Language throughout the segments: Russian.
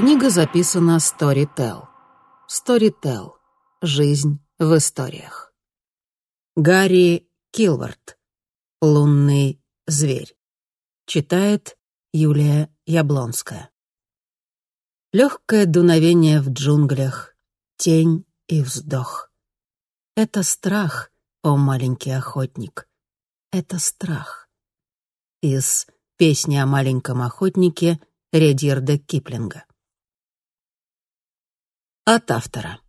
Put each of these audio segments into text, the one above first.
Книга записана Storytel. Storytel. Жизнь в историях. Гарри Килвард. Лунный зверь. Читает Юлия Яблонская. Легкое дуновение в джунглях, тень и вздох. Это страх, о маленький охотник. Это страх. Из песни о маленьком охотнике Редьерда Киплинга. От автора.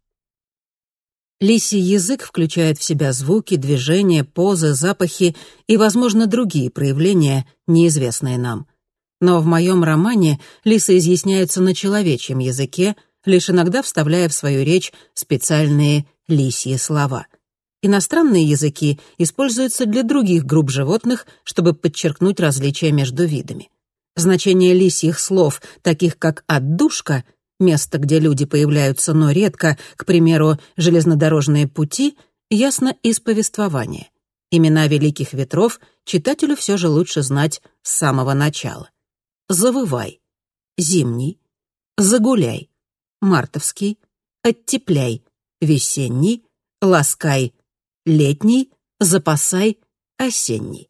Лисий язык включает в себя звуки, движения, позы, запахи и, возможно, другие проявления, неизвестные нам. Но в моем романе лисы изъясняются на человечьем языке, лишь иногда вставляя в свою речь специальные лисьи слова. Иностранные языки используются для других групп животных, чтобы подчеркнуть различия между видами. Значение лисьих слов, таких как «отдушка», место, где люди появляются, но редко, к примеру, железнодорожные пути, ясно из повествования. Имена великих ветров читателю все же лучше знать с самого начала. Завывай, зимний, загуляй, мартовский, оттепляй, весенний, ласкай, летний, запасай, осенний.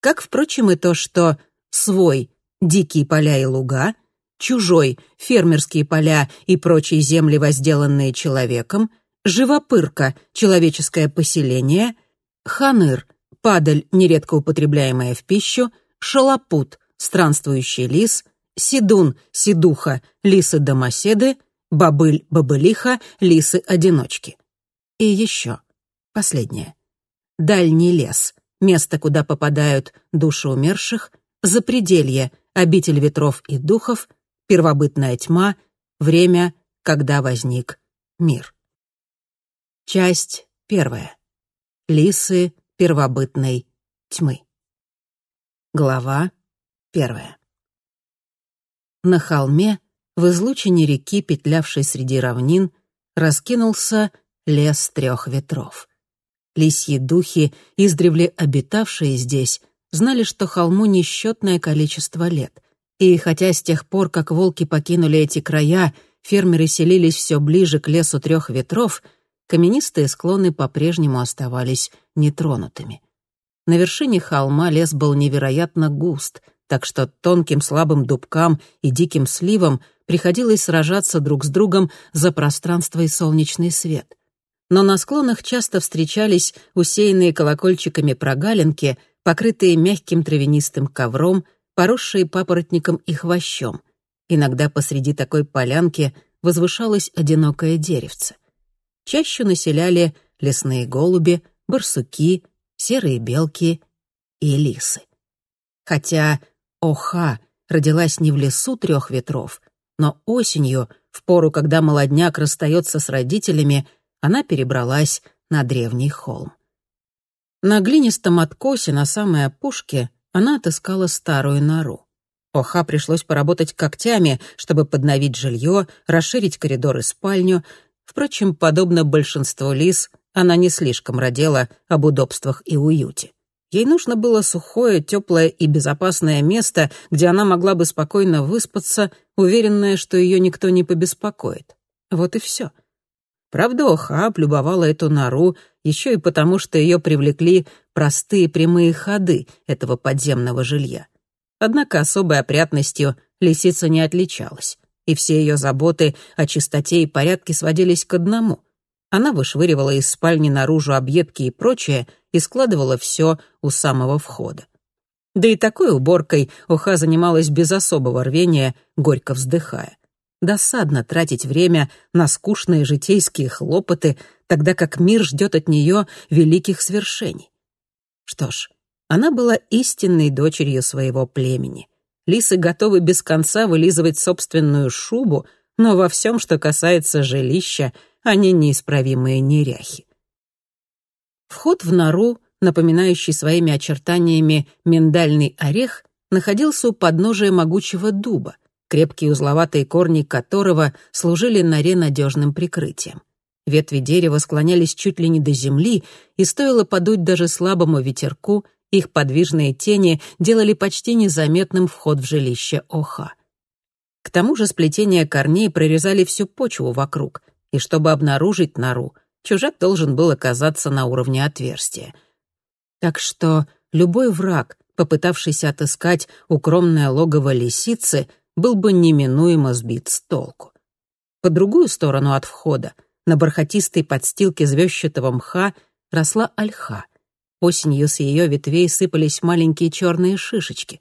Как, впрочем, и то, что свой — дикие поля и луга, чужой — фермерские поля и прочие земли, возделанные человеком, живопырка — человеческое поселение, ханыр — падаль, нередко употребляемая в пищу, шалопут — странствующий лис, седун — седуха, лисы-домоседы, бобыль-бобылиха, лисы-одиночки. И еще, последнее. Дальний лес — место, куда попадают души умерших, запределье — обитель ветров и духов — первобытная тьма, время, когда возник мир. Часть первая. Лисы первобытной тьмы. Глава первая. На холме, в излучине реки, петлявшей среди равнин, раскинулся лес трех ветров. Лисьи духи, издревле обитавшие здесь, знали, что холму несчетное количество лет — и хотя с тех пор, как волки покинули эти края, фермеры селились все ближе к лесу трех ветров, каменистые склоны по-прежнему оставались нетронутыми. На вершине холма лес был невероятно густ, так что тонким слабым дубкам и диким сливам приходилось сражаться друг с другом за пространство и солнечный свет. Но на склонах часто встречались усеянные колокольчиками прогалинки, покрытые мягким травянистым ковром — поросшие папоротником и хвощом. Иногда посреди такой полянки возвышалось одинокое деревце. Чаще населяли лесные голуби, барсуки, серые белки и лисы. Хотя Оха родилась не в лесу трех ветров, но осенью, в пору, когда молодняк расстается с родителями, она перебралась на древний холм. На глинистом откосе на самой опушке она отыскала старую нору. Оха пришлось поработать когтями, чтобы подновить жилье, расширить коридор и спальню. Впрочем, подобно большинству лис, она не слишком родила об удобствах и уюте. Ей нужно было сухое, теплое и безопасное место, где она могла бы спокойно выспаться, уверенная, что ее никто не побеспокоит. Вот и все. Правда, Оха облюбовала эту нору еще и потому, что ее привлекли простые прямые ходы этого подземного жилья. Однако особой опрятностью лисица не отличалась, и все ее заботы о чистоте и порядке сводились к одному. Она вышвыривала из спальни наружу объедки и прочее и складывала все у самого входа. Да и такой уборкой Уха занималась без особого рвения, горько вздыхая. Досадно тратить время на скучные житейские хлопоты, тогда как мир ждет от нее великих свершений. Что ж, она была истинной дочерью своего племени. Лисы готовы без конца вылизывать собственную шубу, но во всем, что касается жилища, они неисправимые неряхи. Вход в нору, напоминающий своими очертаниями миндальный орех, находился у подножия могучего дуба, крепкие узловатые корни которого служили норе надежным прикрытием. Ветви дерева склонялись чуть ли не до земли, и стоило подуть даже слабому ветерку, их подвижные тени делали почти незаметным вход в жилище Оха. К тому же сплетения корней прорезали всю почву вокруг, и чтобы обнаружить нору, чужак должен был оказаться на уровне отверстия. Так что любой враг, попытавшийся отыскать укромное логово лисицы, был бы неминуемо сбит с толку. По другую сторону от входа, на бархатистой подстилке звездчатого мха, росла ольха. Осенью с ее ветвей сыпались маленькие черные шишечки.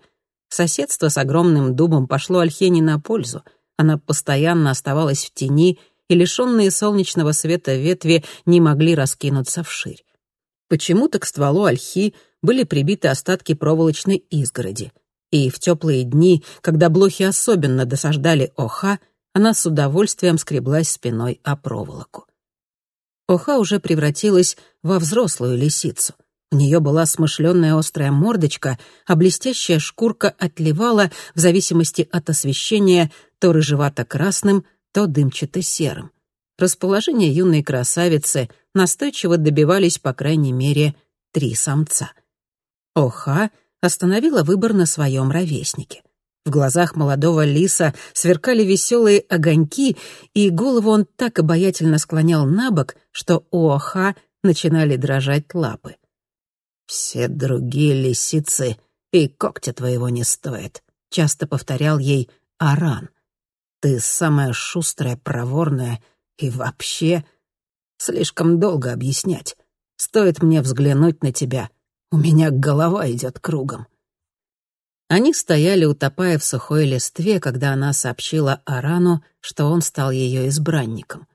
Соседство с огромным дубом пошло ольхе не на пользу. Она постоянно оставалась в тени, и лишенные солнечного света ветви не могли раскинуться вширь. Почему-то к стволу ольхи были прибиты остатки проволочной изгороди. И в теплые дни, когда блохи особенно досаждали Оха, она с удовольствием скреблась спиной о проволоку. Оха уже превратилась во взрослую лисицу. У нее была смышленная острая мордочка, а блестящая шкурка отливала, в зависимости от освещения, то рыжевато-красным, то дымчато-серым. Расположение юной красавицы настойчиво добивались, по крайней мере, три самца. Оха остановила выбор на своем ровеснике. В глазах молодого лиса сверкали веселые огоньки, и голову он так обаятельно склонял на бок, что у Оха начинали дрожать лапы. «Все другие лисицы и когтя твоего не стоят», — часто повторял ей Аран. «Ты самая шустрая, проворная и вообще слишком долго объяснять. Стоит мне взглянуть на тебя, у меня голова идет кругом». Они стояли, утопая в сухой листве, когда она сообщила Арану, что он стал ее избранником.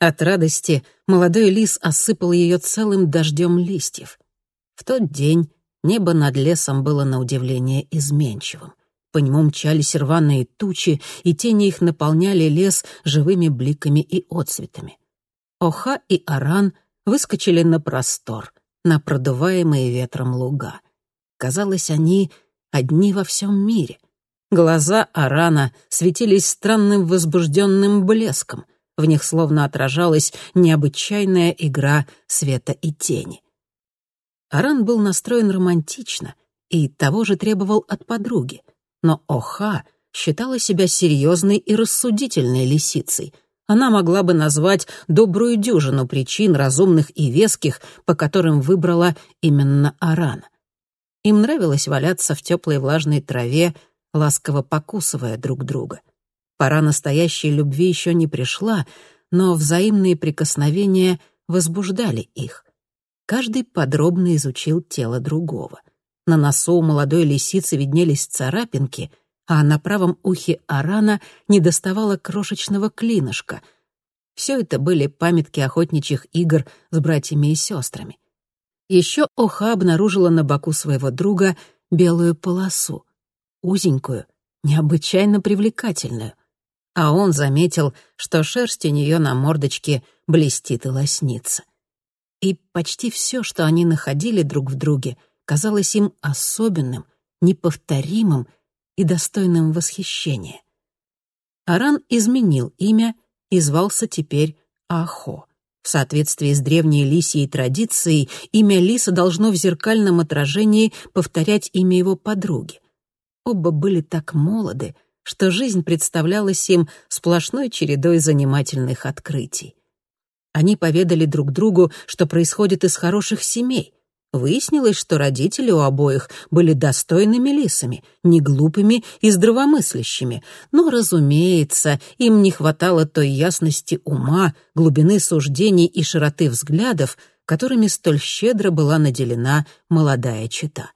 От радости молодой лис осыпал ее целым дождем листьев. В тот день небо над лесом было на удивление изменчивым. По нему мчались рваные тучи, и тени их наполняли лес живыми бликами и отцветами. Оха и Аран выскочили на простор, на продуваемые ветром луга. Казалось, они одни во всем мире. Глаза Арана светились странным возбужденным блеском. В них словно отражалась необычайная игра света и тени. Аран был настроен романтично и того же требовал от подруги. Но Оха считала себя серьезной и рассудительной лисицей. Она могла бы назвать добрую дюжину причин, разумных и веских, по которым выбрала именно Арана. Им нравилось валяться в теплой влажной траве, ласково покусывая друг друга. Пора настоящей любви еще не пришла, но взаимные прикосновения возбуждали их. Каждый подробно изучил тело другого. На носу у молодой лисицы виднелись царапинки, а на правом ухе Арана недоставало крошечного клинышка. Все это были памятки охотничьих игр с братьями и сестрами. Еще Оха обнаружила на боку своего друга белую полосу, узенькую, необычайно привлекательную. А он заметил, что шерсть у нее на мордочке блестит и лоснится. И почти все, что они находили друг в друге, казалось им особенным, неповторимым и достойным восхищения. Аран изменил имя и звался теперь Ахо. В соответствии с древней лисией традицией, имя лиса должно в зеркальном отражении повторять имя его подруги. Оба были так молоды, что жизнь представлялась им сплошной чередой занимательных открытий. Они поведали друг другу, что происходит из хороших семей, Выяснилось, что родители у обоих были достойными лисами, не глупыми и здравомыслящими, но, разумеется, им не хватало той ясности ума, глубины суждений и широты взглядов, которыми столь щедро была наделена молодая чита.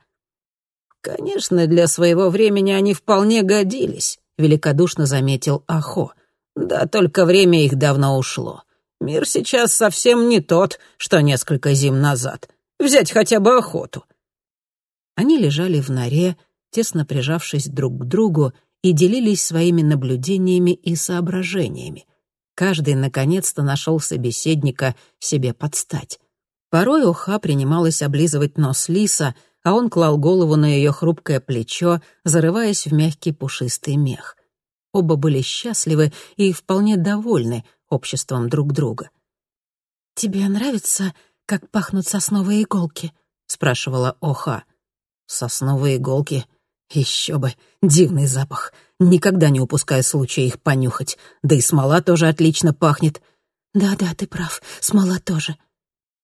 «Конечно, для своего времени они вполне годились», — великодушно заметил Ахо. «Да только время их давно ушло. Мир сейчас совсем не тот, что несколько зим назад». Взять хотя бы охоту». Они лежали в норе, тесно прижавшись друг к другу, и делились своими наблюдениями и соображениями. Каждый наконец-то нашел собеседника себе подстать. Порой Уха принималась облизывать нос лиса, а он клал голову на ее хрупкое плечо, зарываясь в мягкий пушистый мех. Оба были счастливы и вполне довольны обществом друг друга. «Тебе нравится как пахнут сосновые иголки?» — спрашивала Оха. «Сосновые иголки? Еще бы, дивный запах. Никогда не упуская случая их понюхать. Да и смола тоже отлично пахнет. Да-да, ты прав, смола тоже.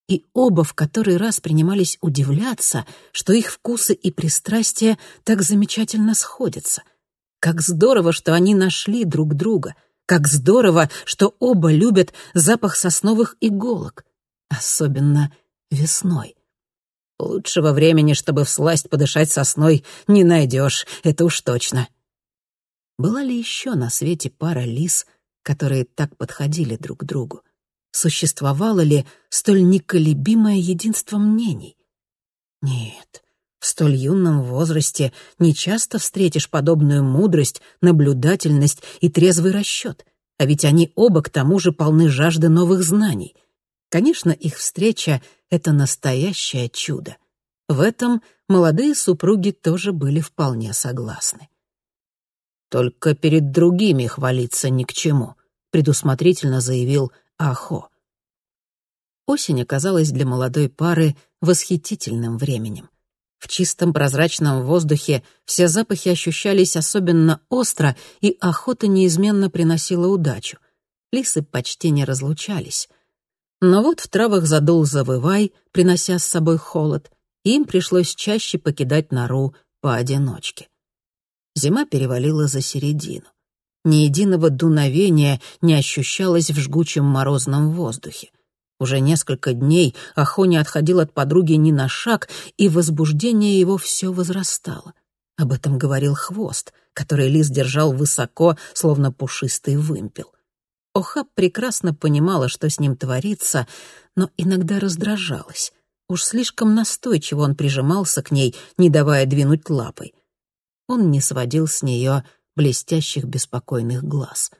И оба в который раз принимались удивляться, что их вкусы и пристрастия так замечательно сходятся. Как здорово, что они нашли друг друга. Как здорово, что оба любят запах сосновых иголок. Особенно весной. Лучшего времени, чтобы всласть подышать сосной, не найдешь, это уж точно. Была ли еще на свете пара лис, которые так подходили друг к другу? Существовало ли столь неколебимое единство мнений? Нет, в столь юном возрасте нечасто встретишь подобную мудрость, наблюдательность и трезвый расчет, а ведь они оба к тому же полны жажды новых знаний. Конечно, их встреча — это настоящее чудо. В этом молодые супруги тоже были вполне согласны. «Только перед другими хвалиться ни к чему», — предусмотрительно заявил Ахо. Осень оказалась для молодой пары восхитительным временем. В чистом прозрачном воздухе все запахи ощущались особенно остро, и охота неизменно приносила удачу. Лисы почти не разлучались. Но вот в травах задул завывай, принося с собой холод, и им пришлось чаще покидать нору поодиночке. Зима перевалила за середину. Ни единого дуновения не ощущалось в жгучем морозном воздухе. Уже несколько дней Ахо не отходил от подруги ни на шаг, и возбуждение его все возрастало. Об этом говорил хвост, который лис держал высоко, словно пушистый вымпел. Охаб прекрасно понимала, что с ним творится, но иногда раздражалась. Уж слишком настойчиво он прижимался к ней, не давая двинуть лапой. Он не сводил с нее блестящих беспокойных глаз.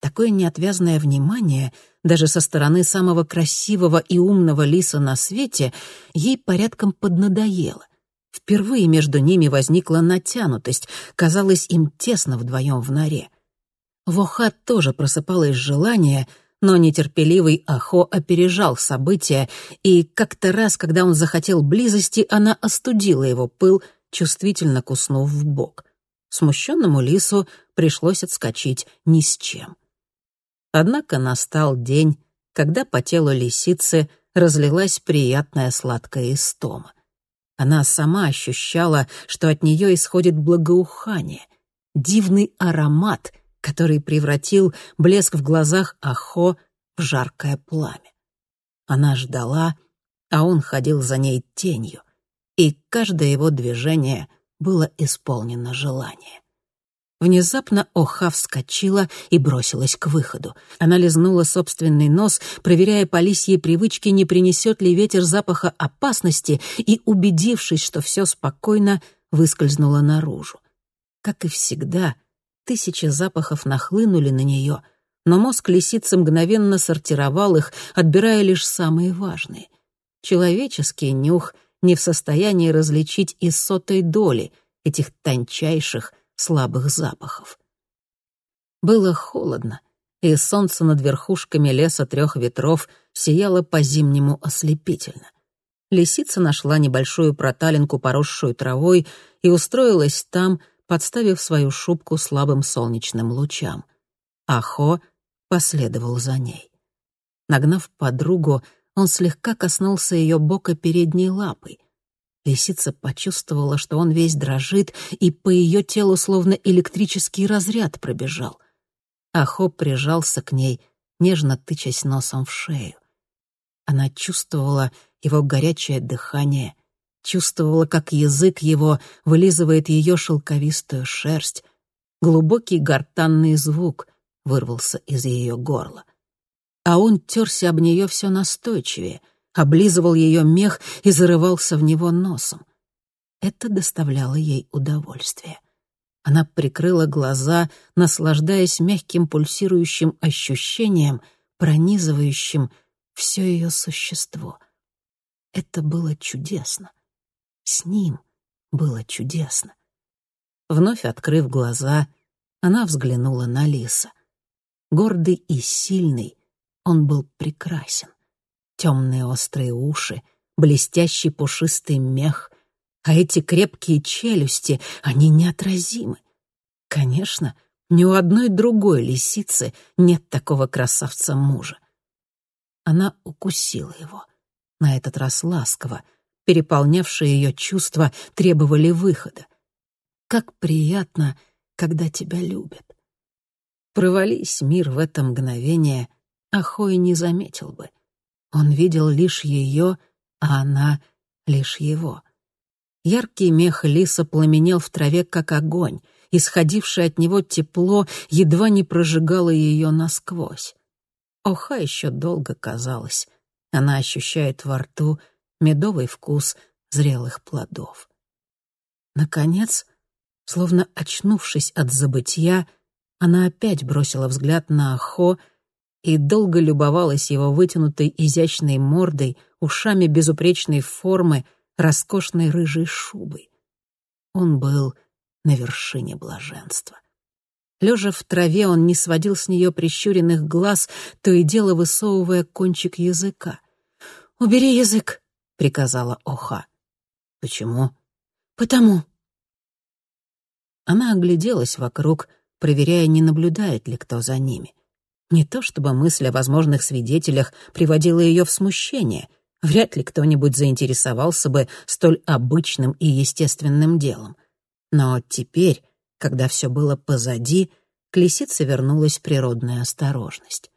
Такое неотвязное внимание даже со стороны самого красивого и умного лиса на свете ей порядком поднадоело. Впервые между ними возникла натянутость, казалось им тесно вдвоем в норе — в Охат тоже просыпалось желание, но нетерпеливый Ахо опережал события, и как-то раз, когда он захотел близости, она остудила его пыл, чувствительно куснув в бок. Смущенному лису пришлось отскочить ни с чем. Однако настал день, когда по телу лисицы разлилась приятная сладкая истома. Она сама ощущала, что от нее исходит благоухание, дивный аромат, который превратил блеск в глазах Ахо в жаркое пламя. Она ждала, а он ходил за ней тенью, и каждое его движение было исполнено желание. Внезапно Оха вскочила и бросилась к выходу. Она лизнула собственный нос, проверяя по лисьей привычке, не принесет ли ветер запаха опасности, и, убедившись, что все спокойно, выскользнула наружу. Как и всегда, Тысячи запахов нахлынули на нее, но мозг лисицы мгновенно сортировал их, отбирая лишь самые важные. Человеческий нюх не в состоянии различить и сотой доли этих тончайших, слабых запахов. Было холодно, и солнце над верхушками леса трех ветров сияло по-зимнему ослепительно. Лисица нашла небольшую проталинку, поросшую травой, и устроилась там, подставив свою шубку слабым солнечным лучам. Ахо последовал за ней. Нагнав подругу, он слегка коснулся ее бока передней лапой. Лисица почувствовала, что он весь дрожит, и по ее телу словно электрический разряд пробежал. Ахо прижался к ней, нежно тычась носом в шею. Она чувствовала его горячее дыхание, чувствовала, как язык его вылизывает ее шелковистую шерсть. Глубокий гортанный звук вырвался из ее горла. А он терся об нее все настойчивее, облизывал ее мех и зарывался в него носом. Это доставляло ей удовольствие. Она прикрыла глаза, наслаждаясь мягким пульсирующим ощущением, пронизывающим все ее существо. Это было чудесно. С ним было чудесно. Вновь открыв глаза, она взглянула на лиса. Гордый и сильный, он был прекрасен. Темные острые уши, блестящий пушистый мех, а эти крепкие челюсти, они неотразимы. Конечно, ни у одной другой лисицы нет такого красавца мужа. Она укусила его, на этот раз ласково. Переполнявшие ее чувства требовали выхода. Как приятно, когда тебя любят. Провались мир в это мгновение, Ахой не заметил бы. Он видел лишь ее, а она — лишь его. Яркий мех лиса пламенел в траве, как огонь. Исходившее от него тепло едва не прожигало ее насквозь. Оха еще долго казалось. Она ощущает во рту медовый вкус зрелых плодов. Наконец, словно очнувшись от забытья, она опять бросила взгляд на Ахо и долго любовалась его вытянутой изящной мордой, ушами безупречной формы — роскошной рыжей шубой. Он был на вершине блаженства. Лежа в траве, он не сводил с нее прищуренных глаз, то и дело высовывая кончик языка. «Убери язык», — приказала Оха. «Почему?» «Потому». Она огляделась вокруг, проверяя, не наблюдает ли кто за ними. Не то чтобы мысль о возможных свидетелях приводила ее в смущение. Вряд ли кто-нибудь заинтересовался бы столь обычным и естественным делом. Но теперь, когда все было позади, к лисице вернулась природная осторожность.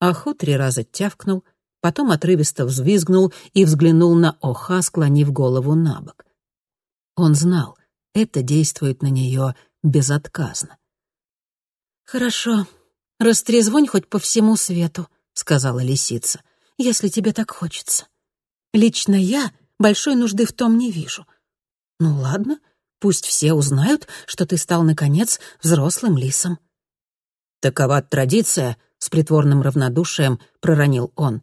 Аху три раза тявкнул, потом отрывисто взвизгнул и взглянул на Оха, склонив голову на бок. Он знал, это действует на нее безотказно. «Хорошо, растрезвонь хоть по всему свету», — сказала лисица если тебе так хочется. Лично я большой нужды в том не вижу. Ну ладно, пусть все узнают, что ты стал, наконец, взрослым лисом». «Такова традиция», — с притворным равнодушием проронил он.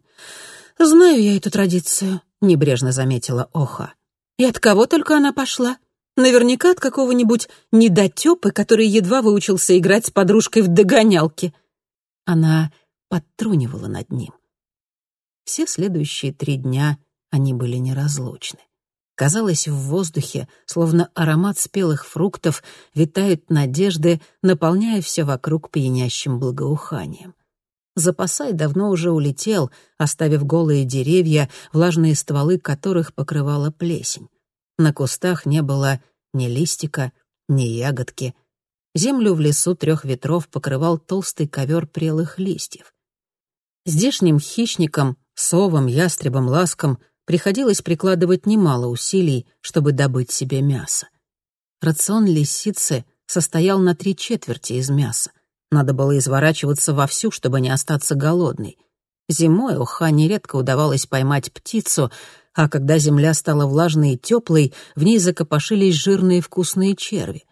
«Знаю я эту традицию», — небрежно заметила Оха. «И от кого только она пошла? Наверняка от какого-нибудь недотёпы, который едва выучился играть с подружкой в догонялки». Она подтрунивала над ним. Все следующие три дня они были неразлучны. Казалось, в воздухе, словно аромат спелых фруктов, витают надежды, наполняя все вокруг пьянящим благоуханием. Запасай давно уже улетел, оставив голые деревья, влажные стволы которых покрывала плесень. На кустах не было ни листика, ни ягодки. Землю в лесу трех ветров покрывал толстый ковер прелых листьев. Здешним хищникам Совам, ястребам, ласкам приходилось прикладывать немало усилий, чтобы добыть себе мясо. Рацион лисицы состоял на три четверти из мяса. Надо было изворачиваться вовсю, чтобы не остаться голодной. Зимой у Ха нередко удавалось поймать птицу, а когда земля стала влажной и теплой, в ней закопошились жирные вкусные черви.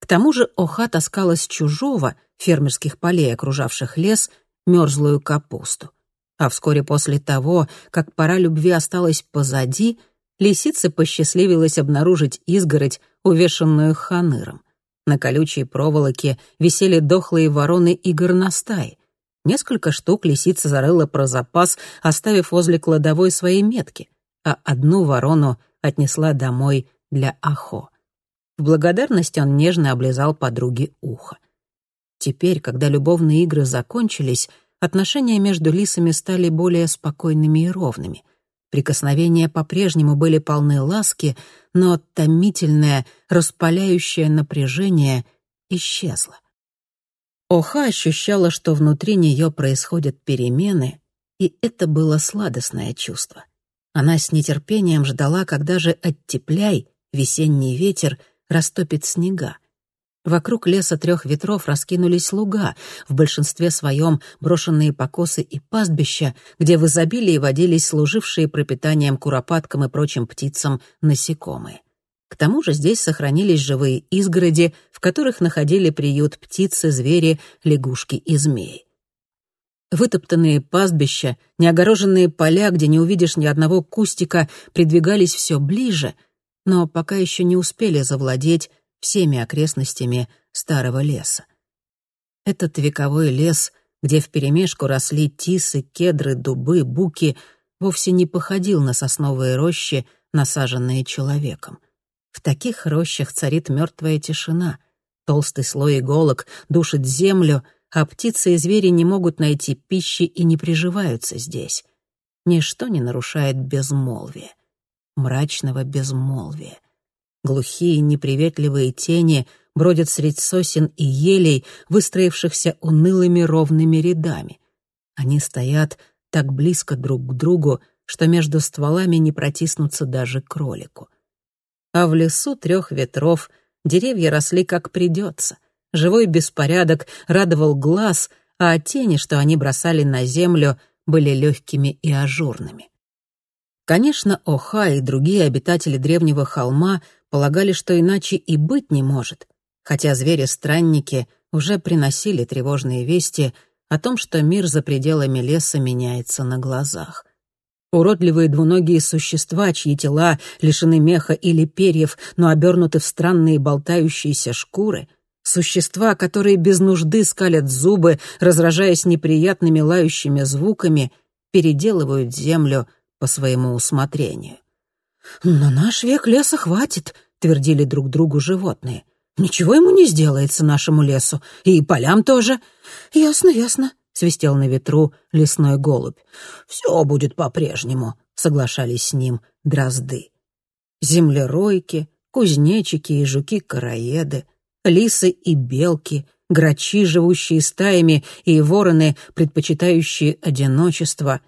К тому же Оха таскала с чужого, фермерских полей, окружавших лес, мерзлую капусту. А вскоре после того, как пора любви осталась позади, лисице посчастливилось обнаружить изгородь, увешанную ханыром. На колючей проволоке висели дохлые вороны и горностаи. Несколько штук лисица зарыла про запас, оставив возле кладовой свои метки, а одну ворону отнесла домой для Ахо. В благодарность он нежно облизал подруге ухо. Теперь, когда любовные игры закончились, отношения между лисами стали более спокойными и ровными. Прикосновения по-прежнему были полны ласки, но томительное, распаляющее напряжение исчезло. Оха ощущала, что внутри нее происходят перемены, и это было сладостное чувство. Она с нетерпением ждала, когда же оттепляй, весенний ветер, растопит снега. Вокруг леса трех ветров раскинулись луга, в большинстве своем брошенные покосы и пастбища, где в изобилии водились служившие пропитанием куропаткам и прочим птицам насекомые. К тому же здесь сохранились живые изгороди, в которых находили приют птицы, звери, лягушки и змеи. Вытоптанные пастбища, неогороженные поля, где не увидишь ни одного кустика, придвигались все ближе, но пока еще не успели завладеть всеми окрестностями старого леса. Этот вековой лес, где вперемешку росли тисы, кедры, дубы, буки, вовсе не походил на сосновые рощи, насаженные человеком. В таких рощах царит мертвая тишина. Толстый слой иголок душит землю, а птицы и звери не могут найти пищи и не приживаются здесь. Ничто не нарушает безмолвие, мрачного безмолвия. Глухие неприветливые тени бродят средь сосен и елей, выстроившихся унылыми ровными рядами. Они стоят так близко друг к другу, что между стволами не протиснуться даже кролику. А в лесу трех ветров деревья росли как придется. Живой беспорядок радовал глаз, а тени, что они бросали на землю, были легкими и ажурными. Конечно, Оха и другие обитатели древнего холма полагали, что иначе и быть не может, хотя звери-странники уже приносили тревожные вести о том, что мир за пределами леса меняется на глазах. Уродливые двуногие существа, чьи тела лишены меха или перьев, но обернуты в странные болтающиеся шкуры, существа, которые без нужды скалят зубы, разражаясь неприятными лающими звуками, переделывают землю по своему усмотрению. «На наш век леса хватит», — твердили друг другу животные. «Ничего ему не сделается нашему лесу, и полям тоже». «Ясно, ясно», — свистел на ветру лесной голубь. «Все будет по-прежнему», — соглашались с ним дрозды. Землеройки, кузнечики и жуки-караеды, лисы и белки, грачи, живущие стаями, и вороны, предпочитающие одиночество,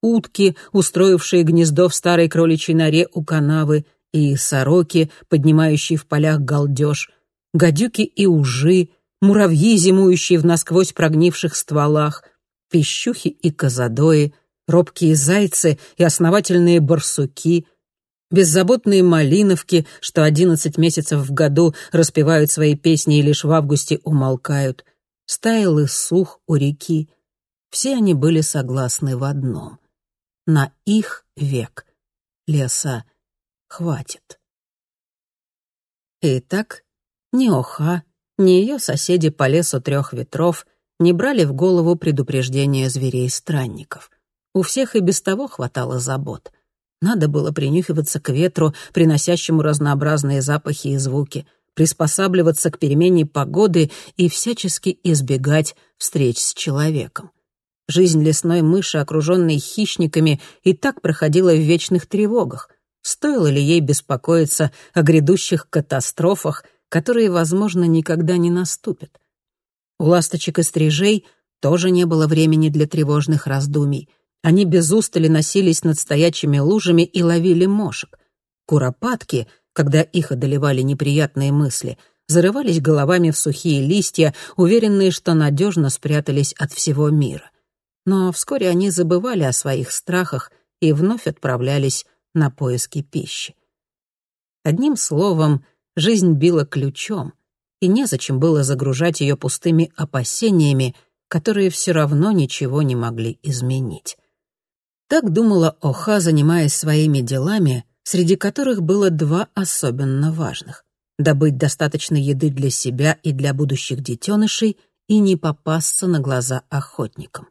утки, устроившие гнездо в старой кроличьей норе у канавы, и сороки, поднимающие в полях галдеж, гадюки и ужи — муравьи, зимующие в насквозь прогнивших стволах, пищухи и козадои, робкие зайцы и основательные барсуки, беззаботные малиновки, что одиннадцать месяцев в году распевают свои песни и лишь в августе умолкают, стаял сух у реки. Все они были согласны в одном. На их век леса хватит. Итак, ни Оха, ни ее соседи по лесу трех ветров не брали в голову предупреждения зверей-странников. У всех и без того хватало забот. Надо было принюхиваться к ветру, приносящему разнообразные запахи и звуки, приспосабливаться к перемене погоды и всячески избегать встреч с человеком. Жизнь лесной мыши, окруженной хищниками, и так проходила в вечных тревогах. Стоило ли ей беспокоиться о грядущих катастрофах которые, возможно, никогда не наступят. У ласточек и стрижей тоже не было времени для тревожных раздумий. Они без устали носились над стоячими лужами и ловили мошек. Куропатки, когда их одолевали неприятные мысли, зарывались головами в сухие листья, уверенные, что надежно спрятались от всего мира. Но вскоре они забывали о своих страхах и вновь отправлялись на поиски пищи. Одним словом, жизнь била ключом, и незачем было загружать ее пустыми опасениями, которые все равно ничего не могли изменить. Так думала Оха, занимаясь своими делами, среди которых было два особенно важных — добыть достаточно еды для себя и для будущих детенышей и не попасться на глаза охотникам.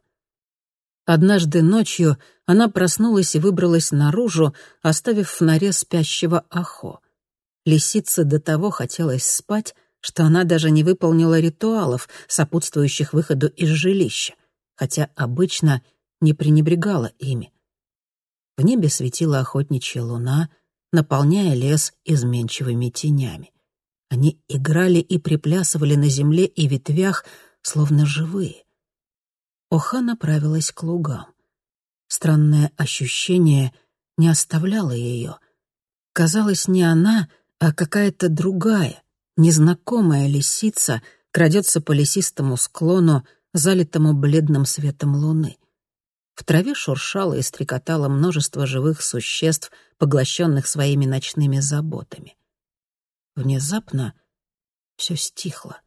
Однажды ночью она проснулась и выбралась наружу, оставив в норе спящего Ахо. Лисице до того хотелось спать, что она даже не выполнила ритуалов, сопутствующих выходу из жилища, хотя обычно не пренебрегала ими. В небе светила охотничья луна, наполняя лес изменчивыми тенями. Они играли и приплясывали на земле и ветвях, словно живые. Оха направилась к лугам. Странное ощущение не оставляло ее. Казалось, не она — а какая-то другая, незнакомая лисица крадется по лесистому склону, залитому бледным светом луны. В траве шуршало и стрекотало множество живых существ, поглощенных своими ночными заботами. Внезапно все стихло.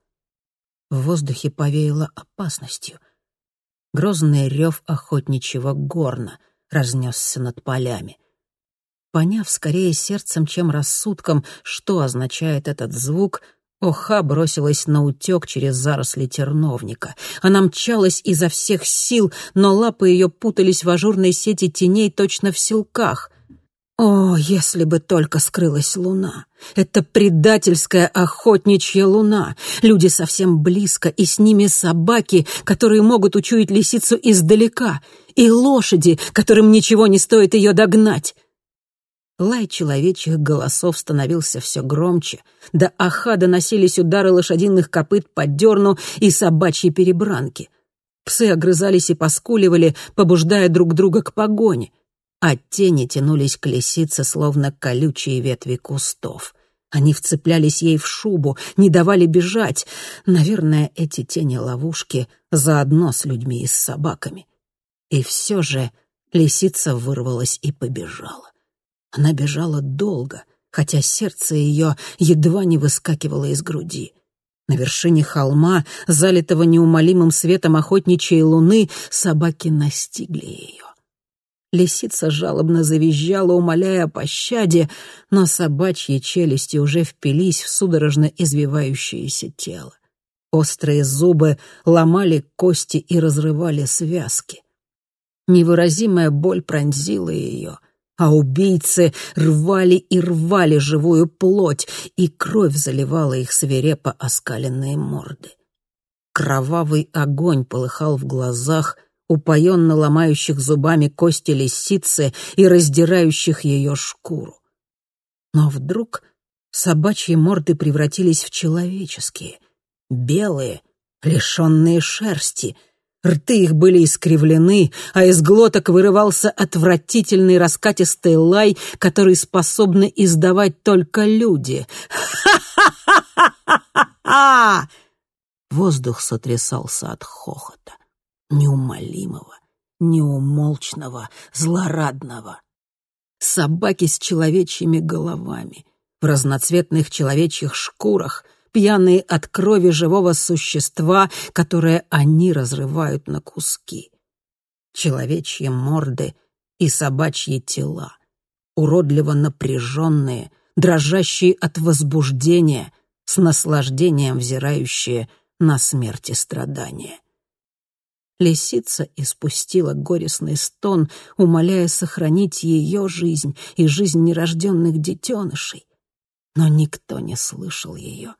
В воздухе повеяло опасностью. Грозный рев охотничьего горна разнесся над полями. Поняв скорее сердцем, чем рассудком, что означает этот звук, Оха бросилась на утек через заросли терновника. Она мчалась изо всех сил, но лапы ее путались в ажурной сети теней точно в силках. О, если бы только скрылась луна! Это предательская охотничья луна. Люди совсем близко, и с ними собаки, которые могут учуять лисицу издалека, и лошади, которым ничего не стоит ее догнать. Лай человечьих голосов становился все громче. До аха доносились удары лошадиных копыт по дерну и собачьи перебранки. Псы огрызались и поскуливали, побуждая друг друга к погоне — а тени тянулись к лисице, словно колючие ветви кустов. Они вцеплялись ей в шубу, не давали бежать. Наверное, эти тени-ловушки заодно с людьми и с собаками. И все же лисица вырвалась и побежала. Она бежала долго, хотя сердце ее едва не выскакивало из груди. На вершине холма, залитого неумолимым светом охотничьей луны, собаки настигли ее. Лисица жалобно завизжала, умоляя о пощаде, но собачьи челюсти уже впились в судорожно извивающееся тело. Острые зубы ломали кости и разрывали связки. Невыразимая боль пронзила ее, а убийцы рвали и рвали живую плоть, и кровь заливала их свирепо оскаленные морды. Кровавый огонь полыхал в глазах, упоенно ломающих зубами кости лисицы и раздирающих ее шкуру. Но вдруг собачьи морды превратились в человеческие, белые, лишенные шерсти. Рты их были искривлены, а из глоток вырывался отвратительный раскатистый лай, который способны издавать только люди. «Ха-ха-ха-ха-ха!» Воздух сотрясался от хохота неумолимого, неумолчного, злорадного. Собаки с человечьими головами, в разноцветных человечьих шкурах, пьяные от крови живого существа, которое они разрывают на куски. Человечьи морды и собачьи тела, уродливо напряженные, дрожащие от возбуждения, с наслаждением взирающие на смерть и страдания. Лисица испустила горестный стон, умоляя сохранить ее жизнь и жизнь нерожденных детенышей. Но никто не слышал ее.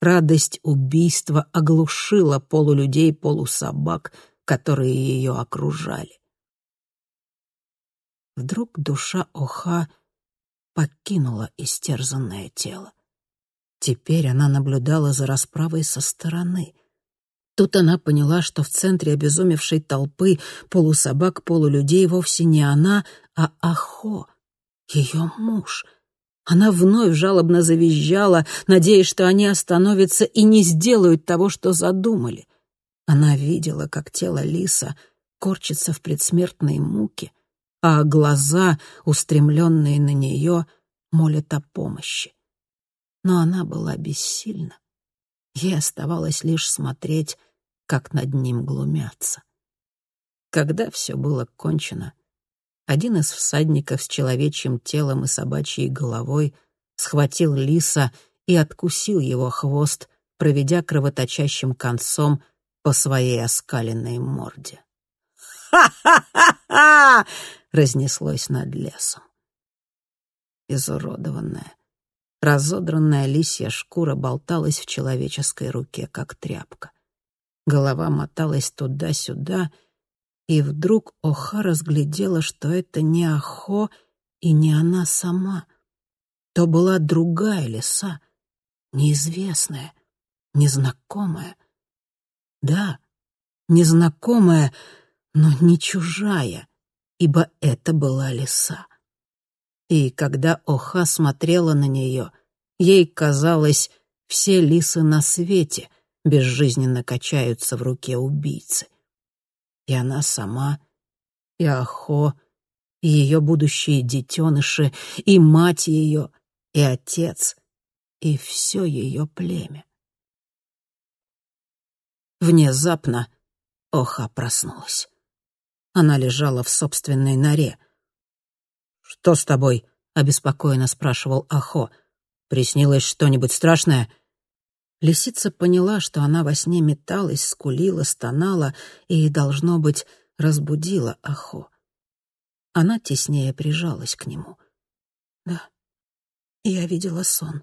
Радость убийства оглушила полулюдей, полусобак, которые ее окружали. Вдруг душа Оха покинула истерзанное тело. Теперь она наблюдала за расправой со стороны — Тут она поняла, что в центре обезумевшей толпы полусобак, полулюдей вовсе не она, а Ахо, ее муж. Она вновь жалобно завизжала, надеясь, что они остановятся и не сделают того, что задумали. Она видела, как тело лиса корчится в предсмертной муке, а глаза, устремленные на нее, молят о помощи. Но она была бессильна. Ей оставалось лишь смотреть, как над ним глумятся. Когда все было кончено, один из всадников с человечьим телом и собачьей головой схватил лиса и откусил его хвост, проведя кровоточащим концом по своей оскаленной морде. «Ха-ха-ха-ха!» — разнеслось над лесом. Изуродованная, Разодранная лисья шкура болталась в человеческой руке, как тряпка. Голова моталась туда-сюда, и вдруг Оха разглядела, что это не Ахо и не она сама. То была другая лиса, неизвестная, незнакомая. Да, незнакомая, но не чужая, ибо это была лиса. И когда Оха смотрела на нее, ей казалось, все лисы на свете безжизненно качаются в руке убийцы. И она сама, и Ахо, и ее будущие детеныши, и мать ее, и отец, и все ее племя. Внезапно Оха проснулась. Она лежала в собственной норе — «Что с тобой?» — обеспокоенно спрашивал Ахо. «Приснилось что-нибудь страшное?» Лисица поняла, что она во сне металась, скулила, стонала и, должно быть, разбудила Ахо. Она теснее прижалась к нему. Я видела сон.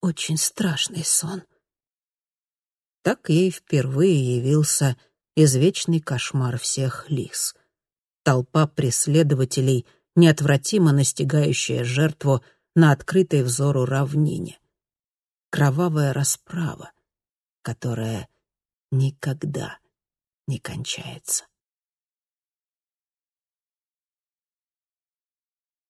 Очень страшный сон. Так ей впервые явился извечный кошмар всех лис. Толпа преследователей, неотвратимо настигающая жертву на открытой взору равнине. Кровавая расправа, которая никогда не кончается.